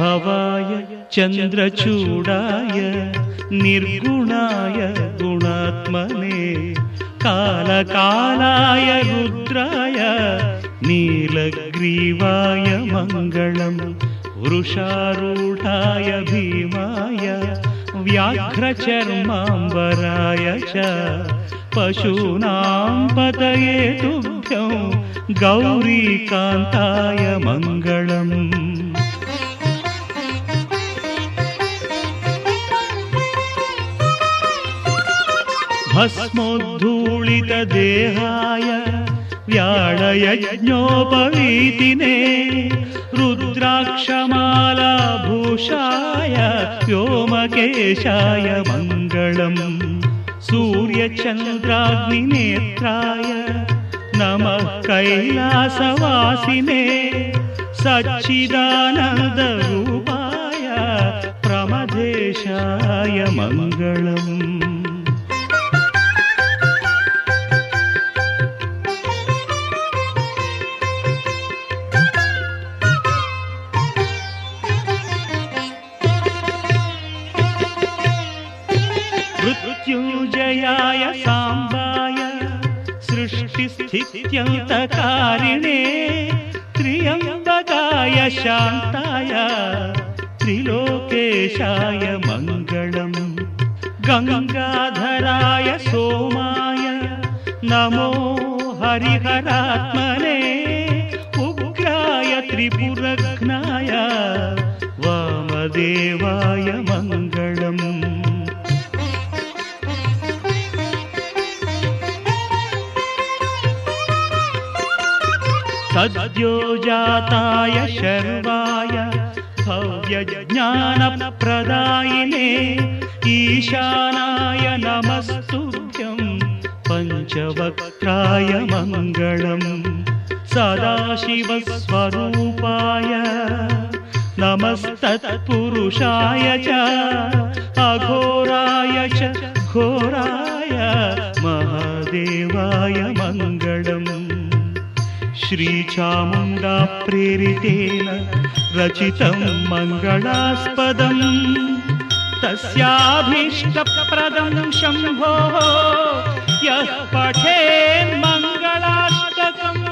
भावाय चन्द्रचूडाय निर्गुणाय गुणात्मने कालकालाय रुद्राय नीलग्रीवाय मङ्गलम् वृषारूढाय भीमाय व्याघ्रचर्माम्बराय च पशूनां पतये तुभ्यं गौरीकान्ताय मङ्गलम् भस्मोद्धूलितदेहाय व्याळयज्ञोपवीतिने रुद्राक्षमालाभूषाय व्योमकेशाय मङ्गलम्। सूर्यचन्द्राग्निनेत्राय नमः कैलासवासिने सच्चिदानन्दरूपाय प्रमदेशाय मङ्गलम् मृत्युञ्जयाय साम्बाय सृष्टिस्थित्यन्तकारिणे त्र्यम्बकाय शान्ताय त्रिलोकेशाय मङ्गलम् गङ्गाधराय सोमाय नमो सद्यो जाताय शर्वाय भव्यज्ञानप्रदायिने ईशानाय नमस्तुभ्यं पञ्चवक्त्राय मङ्गलम् सदाशिवस्वरूपाय नमस्तत्पुरुषाय च अघोराय च घोराय महादेवाय मङ्गलम् श्रीचामुण्डा प्रेरितेन रचितं मङ्गलास्पदम्। तस्याभीष्टप्रदं शम्भोः यः पठेन्मङ्गलाष्टकम्